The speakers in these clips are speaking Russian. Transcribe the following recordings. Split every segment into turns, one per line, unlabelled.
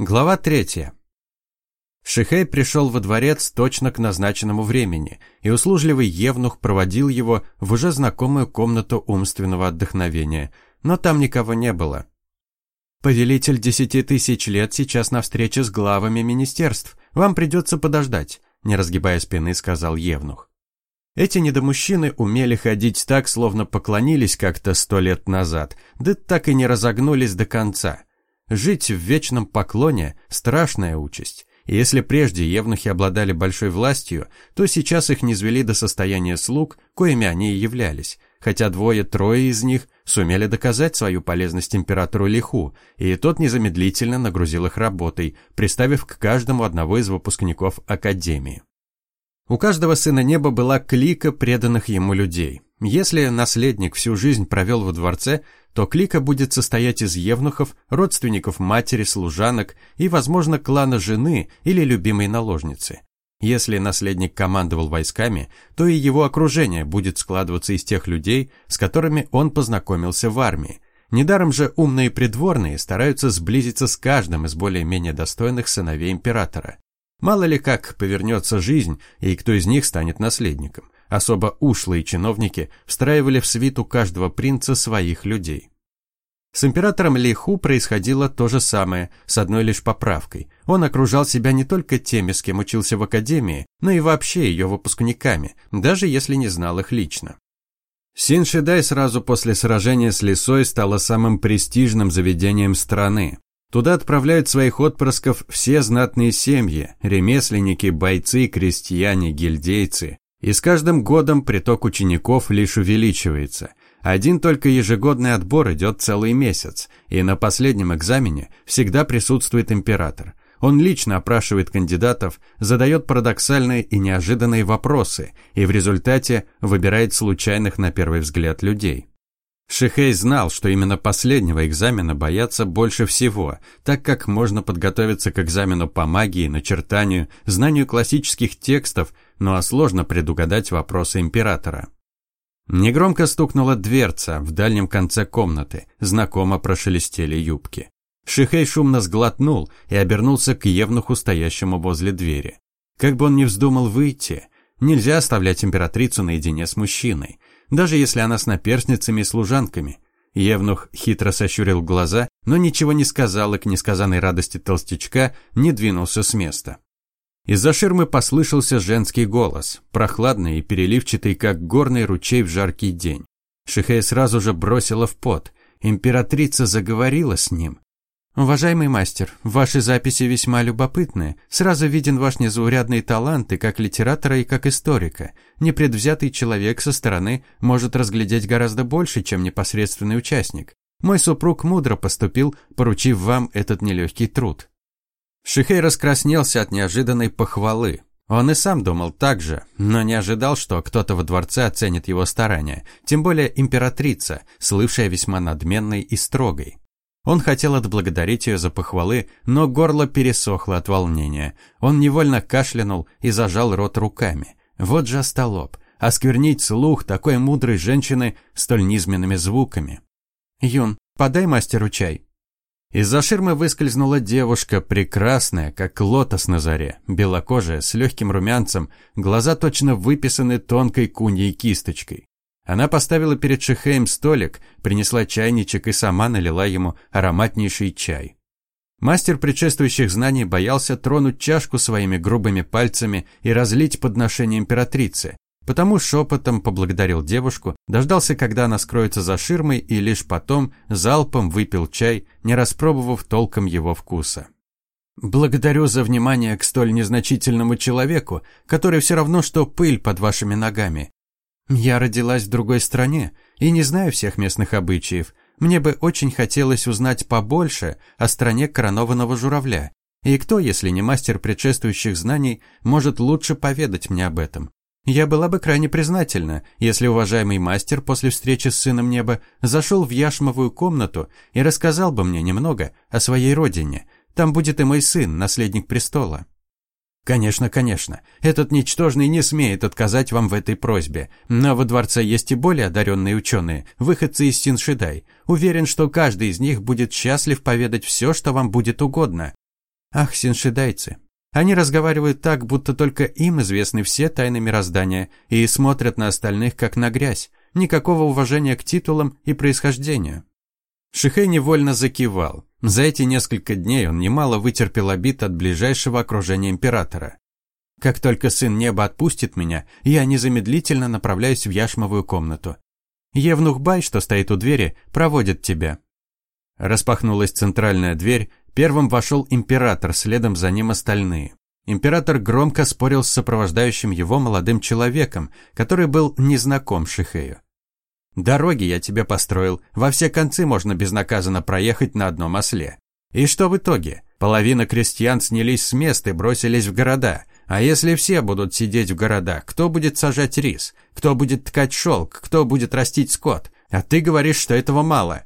Глава третья. Шихей пришел во дворец точно к назначенному времени, и услужливый евнух проводил его в уже знакомую комнату умственного отдохновения, но там никого не было. «Повелитель десяти тысяч лет сейчас на встрече с главами министерств. Вам придется подождать», – не разгибая спины, сказал евнух. Эти недомужчины умели ходить так, словно поклонились как-то сто лет назад, да так и не разогнулись до конца – Жить в вечном поклоне – страшная участь. И если прежде евнухи обладали большой властью, то сейчас их низвели до состояния слуг, коими они и являлись, хотя двое-трое из них сумели доказать свою полезность императору Лиху, и тот незамедлительно нагрузил их работой, приставив к каждому одного из выпускников Академии. У каждого сына неба была клика преданных ему людей. Если наследник всю жизнь провел во дворце, то клика будет состоять из евнухов, родственников матери, служанок и, возможно, клана жены или любимой наложницы. Если наследник командовал войсками, то и его окружение будет складываться из тех людей, с которыми он познакомился в армии. Недаром же умные придворные стараются сблизиться с каждым из более-менее достойных сыновей императора. Мало ли как повернется жизнь, и кто из них станет наследником. Особо ушлые чиновники встраивали в свиту каждого принца своих людей. С императором Лиху происходило то же самое, с одной лишь поправкой. Он окружал себя не только теми, с кем учился в академии, но и вообще ее выпускниками, даже если не знал их лично. Синшидай сразу после сражения с Лисой стало самым престижным заведением страны. Туда отправляют своих отпрысков все знатные семьи, ремесленники, бойцы, крестьяне, гильдейцы. И с каждым годом приток учеников лишь увеличивается. Один только ежегодный отбор идет целый месяц, и на последнем экзамене всегда присутствует император. Он лично опрашивает кандидатов, задает парадоксальные и неожиданные вопросы, и в результате выбирает случайных на первый взгляд людей. Шихей знал, что именно последнего экзамена боятся больше всего, так как можно подготовиться к экзамену по магии, начертанию, знанию классических текстов, ну а сложно предугадать вопросы императора. Негромко стукнула дверца в дальнем конце комнаты, знакомо прошелестели юбки. Шихей шумно сглотнул и обернулся к евнуху, стоящему возле двери. Как бы он ни вздумал выйти, нельзя оставлять императрицу наедине с мужчиной, даже если она с наперсницами и служанками. Евнух хитро сощурил глаза, но ничего не сказал и к несказанной радости толстячка не двинулся с места. Из-за ширмы послышался женский голос, прохладный и переливчатый, как горный ручей в жаркий день. Шихея сразу же бросила в пот. Императрица заговорила с ним. «Уважаемый мастер, ваши записи весьма любопытны. Сразу виден ваш незаурядный талант и как литератора, и как историка. Непредвзятый человек со стороны может разглядеть гораздо больше, чем непосредственный участник. Мой супруг мудро поступил, поручив вам этот нелегкий труд. Шихей раскраснелся от неожиданной похвалы. Он и сам думал так же, но не ожидал, что кто-то во дворце оценит его старания, тем более императрица, слывшая весьма надменной и строгой. Он хотел отблагодарить ее за похвалы, но горло пересохло от волнения. Он невольно кашлянул и зажал рот руками. Вот же остолоп. Осквернить слух такой мудрой женщины столь низменными звуками. «Юн, подай мастеру чай», из-за ширмы выскользнула девушка, прекрасная, как лотос на заре, белокожая, с легким румянцем, глаза точно выписаны тонкой куньей кисточкой. Она поставила перед Шихеем столик, принесла чайничек и сама налила ему ароматнейший чай. Мастер предшествующих знаний боялся тронуть чашку своими грубыми пальцами и разлить подношение императрицы, Потому шепотом поблагодарил девушку, дождался, когда она скроется за ширмой, и лишь потом залпом выпил чай, не распробовав толком его вкуса. «Благодарю за внимание к столь незначительному человеку, который все равно, что пыль под вашими ногами. Я родилась в другой стране и не знаю всех местных обычаев. Мне бы очень хотелось узнать побольше о стране коронованного журавля. И кто, если не мастер предшествующих знаний, может лучше поведать мне об этом? Я была бы крайне признательна, если уважаемый мастер после встречи с сыном неба зашел в яшмовую комнату и рассказал бы мне немного о своей родине. Там будет и мой сын, наследник престола. Конечно, конечно. Этот ничтожный не смеет отказать вам в этой просьбе. Но во дворце есть и более одаренные ученые, выходцы из Синшидай. Уверен, что каждый из них будет счастлив поведать все, что вам будет угодно. Ах, синшидайцы. Они разговаривают так, будто только им известны все тайны мироздания и смотрят на остальных как на грязь. Никакого уважения к титулам и происхождению. Шихей невольно закивал. За эти несколько дней он немало вытерпел обид от ближайшего окружения императора. Как только сын неба отпустит меня, я незамедлительно направляюсь в яшмовую комнату. Евнух Бай, что стоит у двери, проводит тебя. Распахнулась центральная дверь, первым вошел император, следом за ним остальные. Император громко спорил с сопровождающим его молодым человеком, который был незнаком Шихею. «Дороги я тебе построил, во все концы можно безнаказанно проехать на одном осле. И что в итоге? Половина крестьян снялись с мест и бросились в города. А если все будут сидеть в городах, кто будет сажать рис? Кто будет ткать шелк? Кто будет растить скот? А ты говоришь, что этого мало.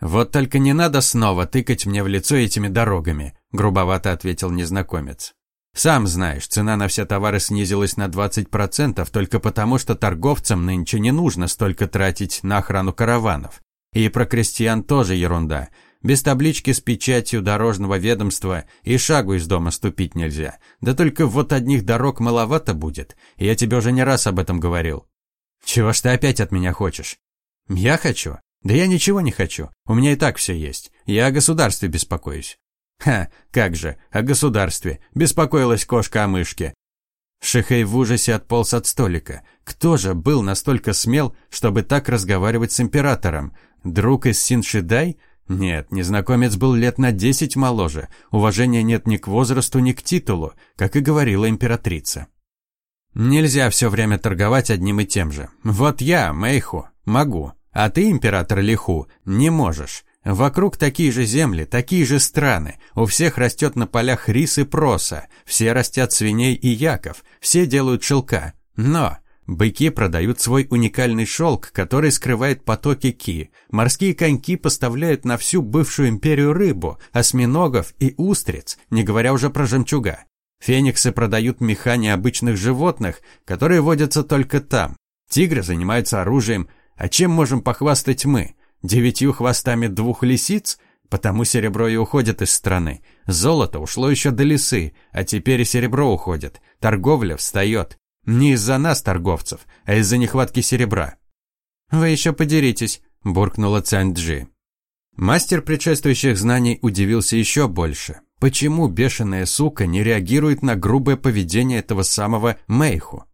Вот только не надо снова тыкать мне в лицо этими дорогами, грубовато ответил незнакомец. Сам знаешь, цена на все товары снизилась на 20% только потому, что торговцам нынче не нужно столько тратить на охрану караванов. И про крестьян тоже ерунда. Без таблички с печатью дорожного ведомства и шагу из дома ступить нельзя. Да только вот одних дорог маловато будет. Я тебе уже не раз об этом говорил. Чего ж ты опять от меня хочешь? Я хочу? Да я ничего не хочу. У меня и так все есть. Я о государстве беспокоюсь. Ха, как же, о государстве. Беспокоилась кошка о мышке. Шихей в ужасе отполз от столика. Кто же был настолько смел, чтобы так разговаривать с императором? Друг из Синшидай? Нет, незнакомец был лет на десять моложе. Уважения нет ни к возрасту, ни к титулу, как и говорила императрица. Нельзя все время торговать одним и тем же. Вот я, Мэйху, могу, а ты, император Лиху, не можешь. Вокруг такие же земли, такие же страны. У всех растет на полях рис и проса. Все растят свиней и яков. Все делают шелка. Но Быки продают свой уникальный шелк, который скрывает потоки ки. Морские коньки поставляют на всю бывшую империю рыбу, осьминогов и устриц, не говоря уже про жемчуга. Фениксы продают меха необычных животных, которые водятся только там. Тигры занимаются оружием, а чем можем похвастать мы? Девятью хвостами двух лисиц? Потому серебро и уходит из страны. Золото ушло еще до лисы, а теперь и серебро уходит. Торговля встает. Не из-за нас, торговцев, а из-за нехватки серебра. «Вы еще подеритесь», – буркнула Цянь-Джи. Мастер предшествующих знаний удивился еще больше. Почему бешеная сука не реагирует на грубое поведение этого самого Мэйху?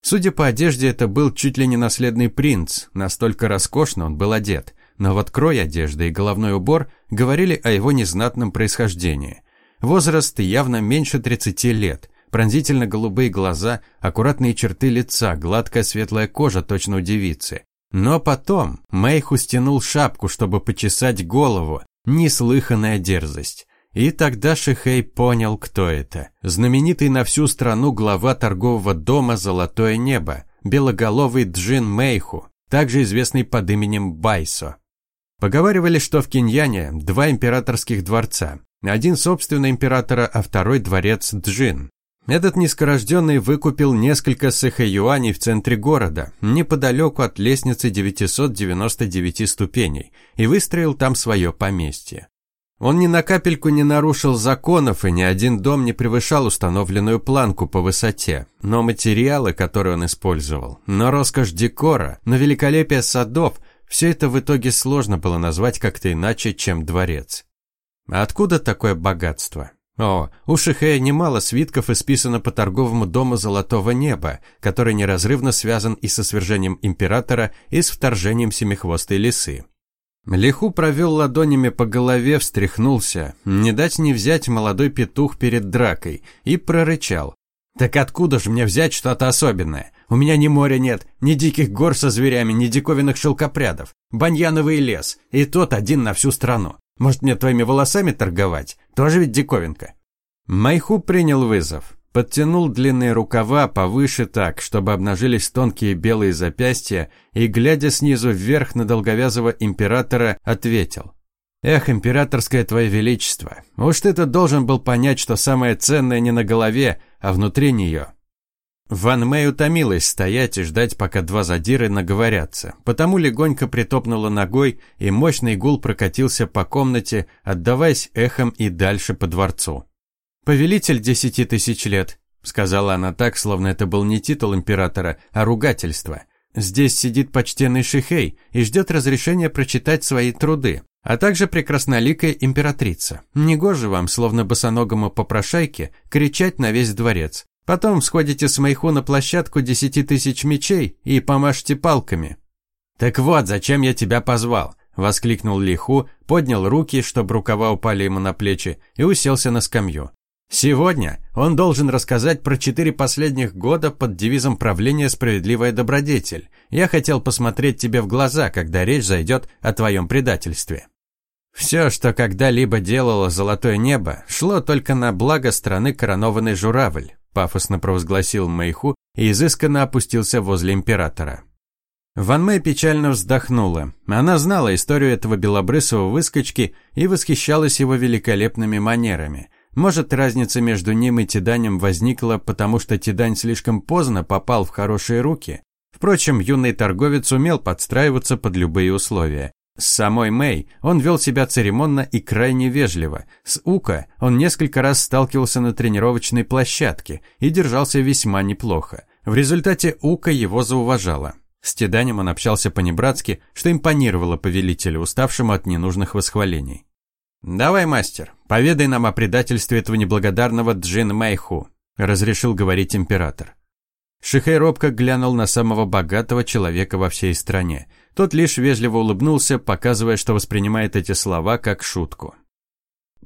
Судя по одежде, это был чуть ли не наследный принц, настолько роскошно он был одет. Но вот крой одежды и головной убор говорили о его незнатном происхождении. Возраст явно меньше 30 лет, пронзительно-голубые глаза, аккуратные черты лица, гладкая светлая кожа точно у девицы. Но потом Мэйху стянул шапку, чтобы почесать голову. Неслыханная дерзость. И тогда Шихей понял, кто это. Знаменитый на всю страну глава торгового дома «Золотое небо», белоголовый Джин Мэйху, также известный под именем Байсо. Поговаривали, что в Киньяне два императорских дворца. Один собственно императора, а второй дворец Джин. Этот низкорожденный выкупил несколько сэхэ-юаней в центре города, неподалеку от лестницы 999 ступеней, и выстроил там свое поместье. Он ни на капельку не нарушил законов, и ни один дом не превышал установленную планку по высоте. Но материалы, которые он использовал, но роскошь декора, но великолепие садов – все это в итоге сложно было назвать как-то иначе, чем дворец. А откуда такое богатство? О, у Шихея немало свитков исписано по торговому дому Золотого Неба, который неразрывно связан и со свержением императора, и с вторжением семихвостой лисы. Лиху провел ладонями по голове, встряхнулся, не дать не взять молодой петух перед дракой, и прорычал. «Так откуда же мне взять что-то особенное? У меня ни моря нет, ни диких гор со зверями, ни диковинных шелкопрядов, баньяновый лес, и тот один на всю страну. Может, мне твоими волосами торговать? Тоже ведь диковинка. Майху принял вызов. Подтянул длинные рукава повыше так, чтобы обнажились тонкие белые запястья, и, глядя снизу вверх на долговязого императора, ответил. «Эх, императорское твое величество, уж ты-то должен был понять, что самое ценное не на голове, а внутри нее. Ван Мэй утомилась стоять и ждать, пока два задиры наговорятся, потому легонько притопнула ногой, и мощный гул прокатился по комнате, отдаваясь эхом и дальше по дворцу. «Повелитель десяти тысяч лет», – сказала она так, словно это был не титул императора, а ругательство. «Здесь сидит почтенный Шихей и ждет разрешения прочитать свои труды, а также прекрасноликая императрица. Негоже вам, словно босоногому попрошайке, кричать на весь дворец. Потом сходите с Майху на площадку десяти тысяч мечей и помашьте палками». «Так вот, зачем я тебя позвал?» – воскликнул Лиху, поднял руки, чтобы рукава упали ему на плечи, и уселся на скамью. Сегодня он должен рассказать про четыре последних года под девизом правления «Справедливая добродетель». Я хотел посмотреть тебе в глаза, когда речь зайдет о твоем предательстве. Все, что когда-либо делало золотое небо, шло только на благо страны коронованный журавль, пафосно провозгласил Мэйху и изысканно опустился возле императора. Ван Мэй печально вздохнула. Она знала историю этого белобрысого выскочки и восхищалась его великолепными манерами. Может, разница между ним и Тиданем возникла, потому что Тидань слишком поздно попал в хорошие руки? Впрочем, юный торговец умел подстраиваться под любые условия. С самой Мэй он вел себя церемонно и крайне вежливо. С Ука он несколько раз сталкивался на тренировочной площадке и держался весьма неплохо. В результате Ука его зауважала. С Тиданем он общался по-небратски, что импонировало повелителю, уставшему от ненужных восхвалений. «Давай, мастер, поведай нам о предательстве этого неблагодарного Джин Мэйху», – разрешил говорить император. Шихей робко глянул на самого богатого человека во всей стране. Тот лишь вежливо улыбнулся, показывая, что воспринимает эти слова как шутку.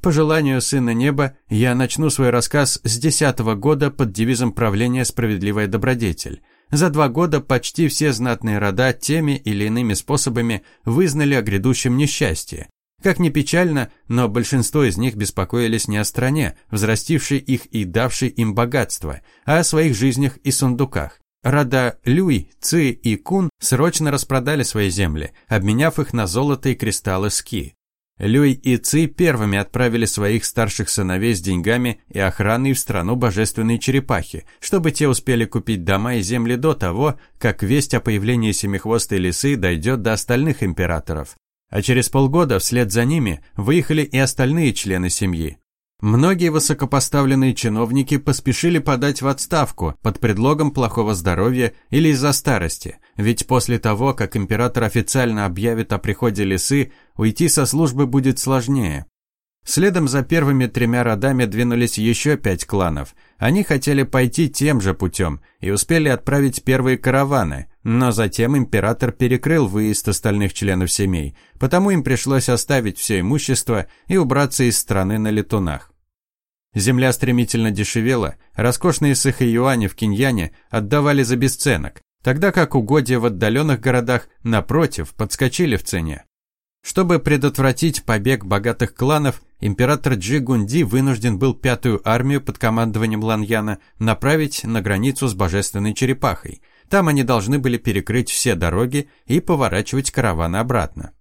По желанию Сына Неба, я начну свой рассказ с десятого года под девизом правления «Справедливая добродетель». За два года почти все знатные рода теми или иными способами вызнали о грядущем несчастье, как ни печально, но большинство из них беспокоились не о стране, взрастившей их и давшей им богатство, а о своих жизнях и сундуках. Рода Люй, Ци и Кун срочно распродали свои земли, обменяв их на золото и кристаллы ски. Люй и Ци первыми отправили своих старших сыновей с деньгами и охраной в страну божественной черепахи, чтобы те успели купить дома и земли до того, как весть о появлении семихвостой лисы дойдет до остальных императоров. А через полгода вслед за ними выехали и остальные члены семьи. Многие высокопоставленные чиновники поспешили подать в отставку под предлогом плохого здоровья или из-за старости, ведь после того, как император официально объявит о приходе лисы, уйти со службы будет сложнее. Следом за первыми тремя родами двинулись еще пять кланов. Они хотели пойти тем же путем и успели отправить первые караваны, но затем император перекрыл выезд остальных членов семей, потому им пришлось оставить все имущество и убраться из страны на летунах. Земля стремительно дешевела, роскошные сахаюани в Киньяне отдавали за бесценок, тогда как угодья в отдаленных городах, напротив, подскочили в цене. Чтобы предотвратить побег богатых кланов, император Джи Гунди вынужден был пятую армию под командованием Ланьяна направить на границу с божественной черепахой. Там они должны были перекрыть все дороги и поворачивать караваны обратно.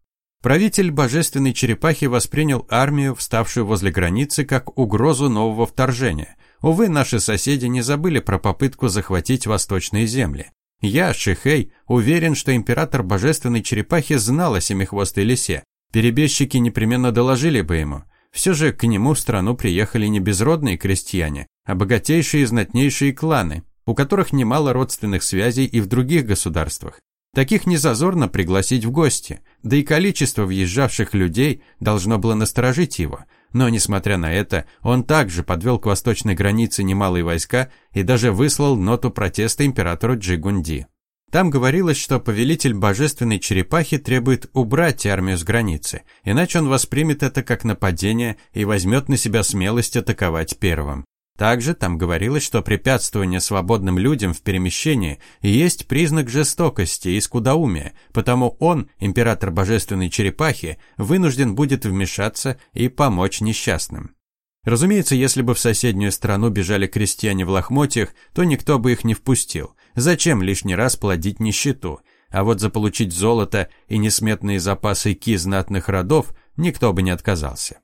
Правитель божественной черепахи воспринял армию, вставшую возле границы, как угрозу нового вторжения. Увы, наши соседи не забыли про попытку захватить восточные земли. Я, Шихей, уверен, что император божественной черепахи знал о семихвостой лисе. Перебежчики непременно доложили бы ему. Все же к нему в страну приехали не безродные крестьяне, а богатейшие и знатнейшие кланы, у которых немало родственных связей и в других государствах. Таких не зазорно пригласить в гости, да и количество въезжавших людей должно было насторожить его – но, несмотря на это, он также подвел к восточной границе немалые войска и даже выслал ноту протеста императору Джигунди. Там говорилось, что повелитель божественной черепахи требует убрать армию с границы, иначе он воспримет это как нападение и возьмет на себя смелость атаковать первым. Также там говорилось, что препятствование свободным людям в перемещении есть признак жестокости и скудоумия, потому он, император божественной черепахи, вынужден будет вмешаться и помочь несчастным. Разумеется, если бы в соседнюю страну бежали крестьяне в лохмотьях, то никто бы их не впустил. Зачем лишний раз плодить нищету? А вот заполучить золото и несметные запасы ки знатных родов никто бы не отказался.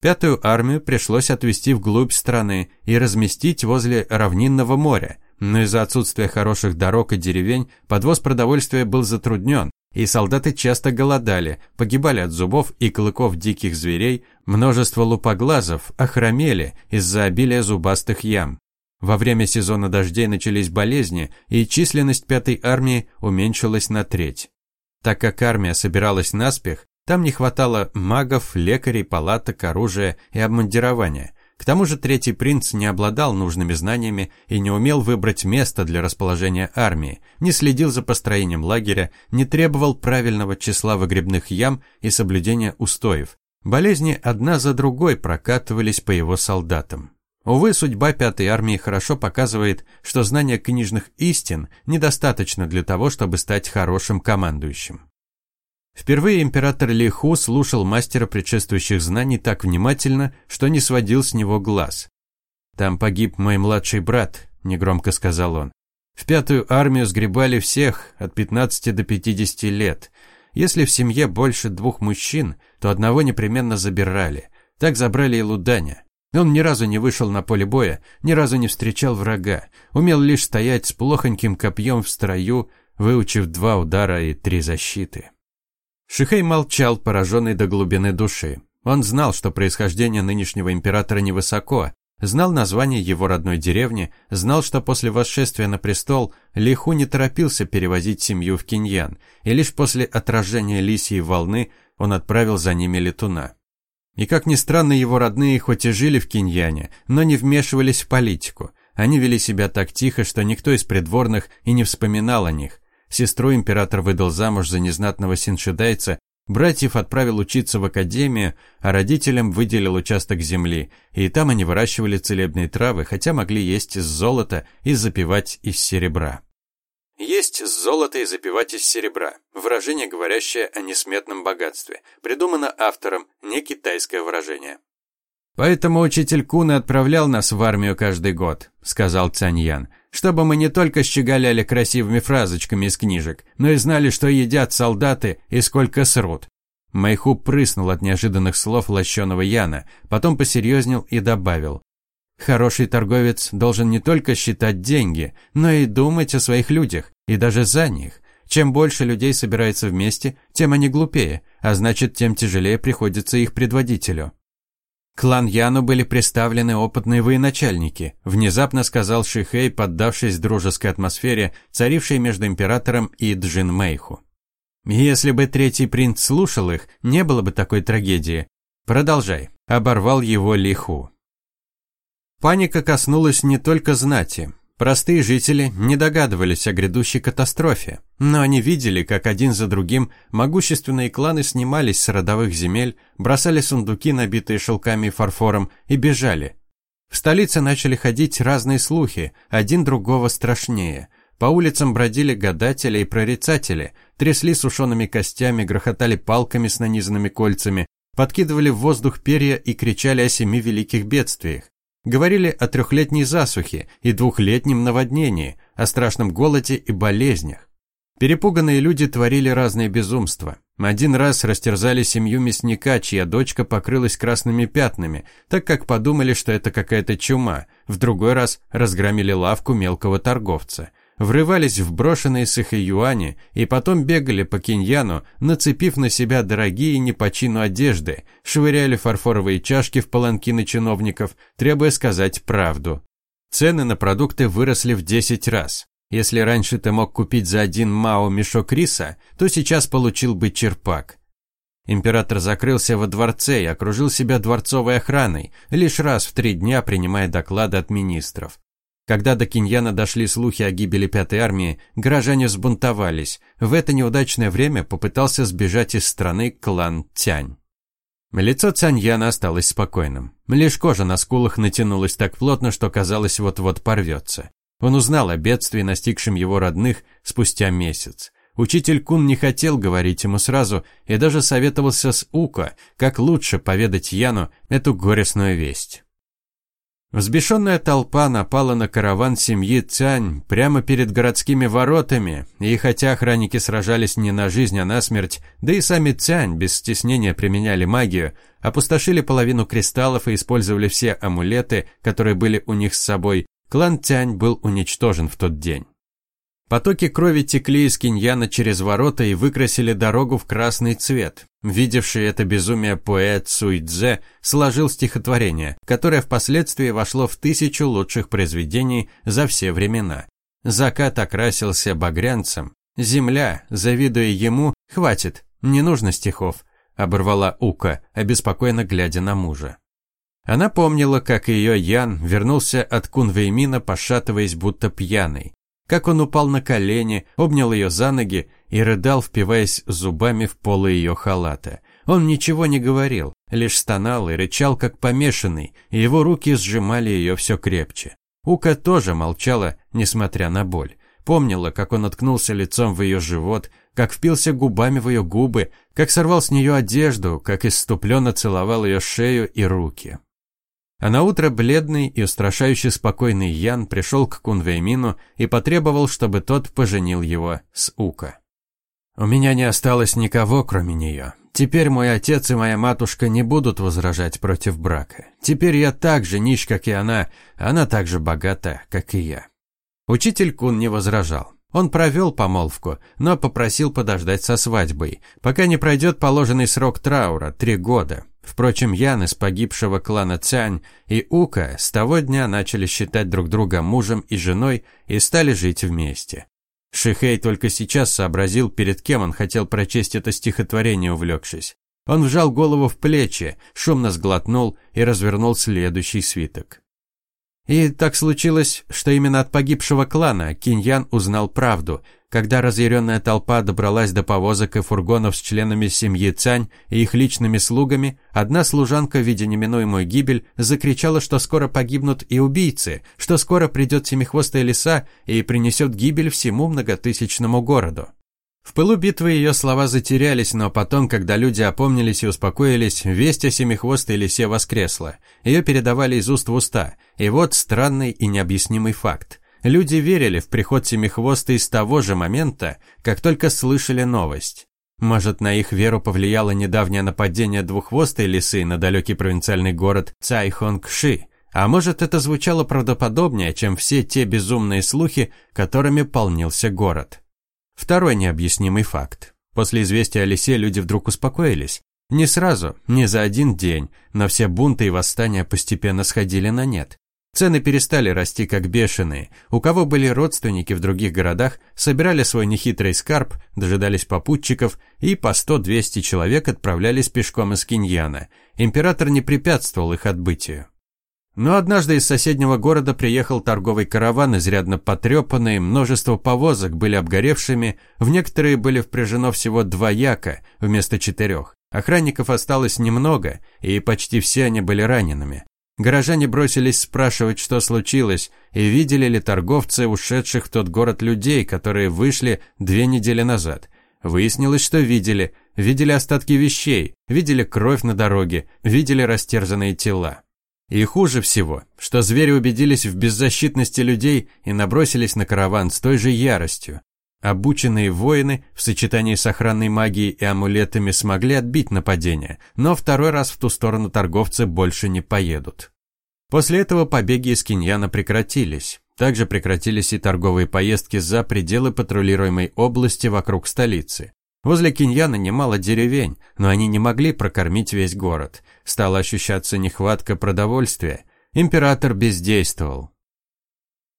Пятую армию пришлось отвести вглубь страны и разместить возле равнинного моря, но из-за отсутствия хороших дорог и деревень подвоз продовольствия был затруднен, и солдаты часто голодали, погибали от зубов и клыков диких зверей, множество лупоглазов охромели из-за обилия зубастых ям. Во время сезона дождей начались болезни, и численность пятой армии уменьшилась на треть. Так как армия собиралась наспех, там не хватало магов, лекарей, палаток, оружия и обмундирования. К тому же третий принц не обладал нужными знаниями и не умел выбрать место для расположения армии, не следил за построением лагеря, не требовал правильного числа выгребных ям и соблюдения устоев. Болезни одна за другой прокатывались по его солдатам. Увы, судьба пятой армии хорошо показывает, что знание книжных истин недостаточно для того, чтобы стать хорошим командующим. Впервые император Ли Ху слушал мастера предшествующих знаний так внимательно, что не сводил с него глаз. «Там погиб мой младший брат», – негромко сказал он. «В пятую армию сгребали всех от 15 до 50 лет. Если в семье больше двух мужчин, то одного непременно забирали. Так забрали и Луданя. Он ни разу не вышел на поле боя, ни разу не встречал врага, умел лишь стоять с плохоньким копьем в строю, выучив два удара и три защиты. Шихей молчал, пораженный до глубины души. Он знал, что происхождение нынешнего императора невысоко, знал название его родной деревни, знал, что после восшествия на престол Лиху не торопился перевозить семью в Киньян, и лишь после отражения лисьей волны он отправил за ними летуна. И как ни странно, его родные хоть и жили в Киньяне, но не вмешивались в политику. Они вели себя так тихо, что никто из придворных и не вспоминал о них. Сестру император выдал замуж за незнатного синшедайца, братьев отправил учиться в академию, а родителям выделил участок земли, и там они выращивали целебные травы, хотя могли есть из золота и запивать из серебра. Есть золото и запивать из серебра. Выражение, говорящее о несметном богатстве. Придумано автором, не китайское выражение. «Поэтому учитель Куны отправлял нас в армию каждый год», – сказал Цаньян чтобы мы не только щеголяли красивыми фразочками из книжек, но и знали, что едят солдаты и сколько срут. Майху прыснул от неожиданных слов лощеного Яна, потом посерьезнел и добавил. Хороший торговец должен не только считать деньги, но и думать о своих людях, и даже за них. Чем больше людей собирается вместе, тем они глупее, а значит, тем тяжелее приходится их предводителю. Клан Яну были представлены опытные военачальники, внезапно сказал Шихей, поддавшись дружеской атмосфере, царившей между императором и Джин Мэйху. Если бы третий принц слушал их, не было бы такой трагедии. Продолжай, оборвал его Лиху. Паника коснулась не только знати. Простые жители не догадывались о грядущей катастрофе, но они видели, как один за другим могущественные кланы снимались с родовых земель, бросали сундуки, набитые шелками и фарфором, и бежали. В столице начали ходить разные слухи, один другого страшнее. По улицам бродили гадатели и прорицатели, трясли сушеными костями, грохотали палками с нанизанными кольцами, подкидывали в воздух перья и кричали о семи великих бедствиях. Говорили о трехлетней засухе и двухлетнем наводнении, о страшном голоде и болезнях. Перепуганные люди творили разные безумства. Один раз растерзали семью мясника, чья дочка покрылась красными пятнами, так как подумали, что это какая-то чума. В другой раз разгромили лавку мелкого торговца врывались в брошенные юани и потом бегали по киньяну, нацепив на себя дорогие не по чину одежды, швыряли фарфоровые чашки в паланкины чиновников, требуя сказать правду. Цены на продукты выросли в 10 раз. Если раньше ты мог купить за один мао мешок риса, то сейчас получил бы черпак. Император закрылся во дворце и окружил себя дворцовой охраной, лишь раз в три дня принимая доклады от министров. Когда до Киньяна дошли слухи о гибели Пятой армии, горожане взбунтовались. В это неудачное время попытался сбежать из страны клан Тянь. Лицо Цаньяна осталось спокойным. Лишь кожа на скулах натянулась так плотно, что казалось вот-вот порвется. Он узнал о бедствии, настигшем его родных, спустя месяц. Учитель Кун не хотел говорить ему сразу и даже советовался с Уко, как лучше поведать Яну эту горестную весть. Взбешенная толпа напала на караван семьи Цянь прямо перед городскими воротами, и хотя охранники сражались не на жизнь, а на смерть, да и сами Цянь без стеснения применяли магию, опустошили половину кристаллов и использовали все амулеты, которые были у них с собой, клан Цянь был уничтожен в тот день. Потоки крови текли из киньяна через ворота и выкрасили дорогу в красный цвет. Видевший это безумие поэт Суидзе сложил стихотворение, которое впоследствии вошло в тысячу лучших произведений за все времена. Закат окрасился багрянцем. Земля, завидуя ему, хватит, не нужно стихов, оборвала Ука, обеспокоенно глядя на мужа. Она помнила, как ее Ян вернулся от Кунвеймина, пошатываясь, будто пьяный как он упал на колени, обнял ее за ноги и рыдал, впиваясь зубами в полы ее халата. Он ничего не говорил, лишь стонал и рычал, как помешанный, и его руки сжимали ее все крепче. Ука тоже молчала, несмотря на боль. Помнила, как он откнулся лицом в ее живот, как впился губами в ее губы, как сорвал с нее одежду, как иступленно целовал ее шею и руки. А на утро бледный и устрашающе спокойный Ян пришел к Кунвеймину и потребовал, чтобы тот поженил его с Ука. «У меня не осталось никого, кроме нее. Теперь мой отец и моя матушка не будут возражать против брака. Теперь я так же нищ, как и она, она так же богата, как и я». Учитель Кун не возражал. Он провел помолвку, но попросил подождать со свадьбой, пока не пройдет положенный срок траура – три года. Впрочем, Ян из погибшего клана Цянь и Ука с того дня начали считать друг друга мужем и женой и стали жить вместе. Шихей только сейчас сообразил, перед кем он хотел прочесть это стихотворение, увлекшись. Он вжал голову в плечи, шумно сглотнул и развернул следующий свиток. И так случилось, что именно от погибшего клана Киньян узнал правду, когда разъяренная толпа добралась до повозок и фургонов с членами семьи Цань и их личными слугами, одна служанка, видя неминуемую гибель, закричала, что скоро погибнут и убийцы, что скоро придет семихвостая лиса и принесет гибель всему многотысячному городу. В пылу битвы ее слова затерялись, но потом, когда люди опомнились и успокоились, весть о семихвостой лисе воскресла. Ее передавали из уст в уста. И вот странный и необъяснимый факт. Люди верили в приход семихвостой с того же момента, как только слышали новость. Может, на их веру повлияло недавнее нападение двуххвостой лисы на далекий провинциальный город Цайхонгши, а может, это звучало правдоподобнее, чем все те безумные слухи, которыми полнился город. Второй необъяснимый факт. После известия о лисе люди вдруг успокоились. Не сразу, не за один день, но все бунты и восстания постепенно сходили на нет. Цены перестали расти как бешеные. У кого были родственники в других городах, собирали свой нехитрый скарб, дожидались попутчиков и по 100-200 человек отправлялись пешком из Киньяна. Император не препятствовал их отбытию. Но однажды из соседнего города приехал торговый караван, изрядно потрепанный, множество повозок были обгоревшими, в некоторые были впряжено всего два яка вместо четырех. Охранников осталось немного, и почти все они были ранеными. Горожане бросились спрашивать, что случилось, и видели ли торговцы ушедших в тот город людей, которые вышли две недели назад. Выяснилось, что видели. Видели остатки вещей, видели кровь на дороге, видели растерзанные тела. И хуже всего, что звери убедились в беззащитности людей и набросились на караван с той же яростью. Обученные воины в сочетании с охранной магией и амулетами смогли отбить нападение, но второй раз в ту сторону торговцы больше не поедут. После этого побеги из Киньяна прекратились. Также прекратились и торговые поездки за пределы патрулируемой области вокруг столицы. Возле Киньяна немало деревень, но они не могли прокормить весь город. Стала ощущаться нехватка продовольствия. Император бездействовал.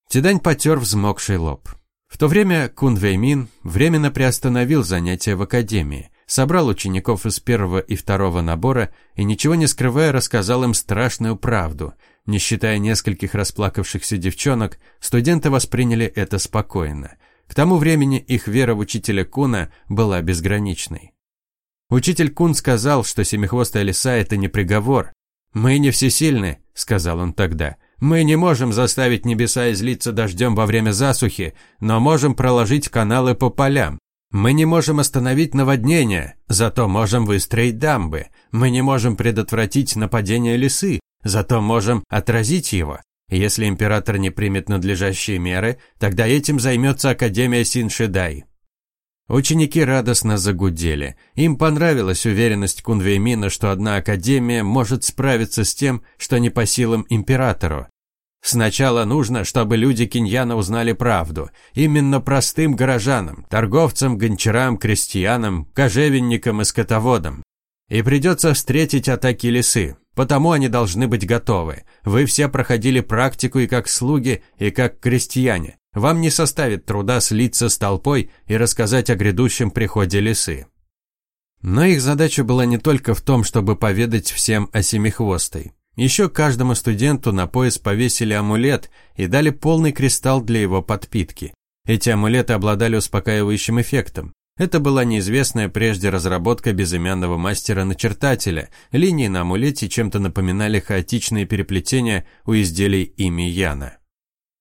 Тидань потер взмокший лоб. В то время Кун Вэймин временно приостановил занятия в академии, собрал учеников из первого и второго набора и, ничего не скрывая, рассказал им страшную правду. Не считая нескольких расплакавшихся девчонок, студенты восприняли это спокойно – к тому времени их вера в учителя Куна была безграничной. Учитель Кун сказал, что семихвостая лиса – это не приговор. «Мы не всесильны», – сказал он тогда. «Мы не можем заставить небеса излиться дождем во время засухи, но можем проложить каналы по полям. Мы не можем остановить наводнение, зато можем выстроить дамбы. Мы не можем предотвратить нападение лисы, зато можем отразить его. Если император не примет надлежащие меры, тогда этим займется Академия Синшидай. Ученики радостно загудели. Им понравилась уверенность Кунвеймина, что одна академия может справиться с тем, что не по силам императору. Сначала нужно, чтобы люди Киньяна узнали правду. Именно простым горожанам, торговцам, гончарам, крестьянам, кожевенникам и скотоводам. И придется встретить атаки лисы. Потому они должны быть готовы. Вы все проходили практику и как слуги, и как крестьяне. Вам не составит труда слиться с толпой и рассказать о грядущем приходе лисы. Но их задача была не только в том, чтобы поведать всем о Семихвостой. Еще каждому студенту на пояс повесили амулет и дали полный кристалл для его подпитки. Эти амулеты обладали успокаивающим эффектом. Это была неизвестная прежде разработка безымянного мастера-начертателя. Линии на амулете чем-то напоминали хаотичные переплетения у изделий ими Яна.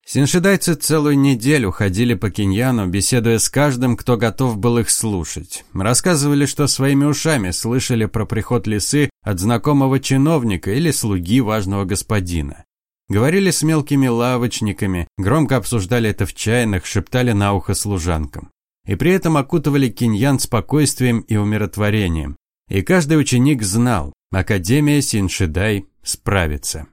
Синшидайцы целую неделю ходили по Киньяну, беседуя с каждым, кто готов был их слушать. Рассказывали, что своими ушами слышали про приход лисы от знакомого чиновника или слуги важного господина. Говорили с мелкими лавочниками, громко обсуждали это в чайных, шептали на ухо служанкам. И при этом окутывали Киньян спокойствием и умиротворением. И каждый ученик знал, Академия Синшидай справится.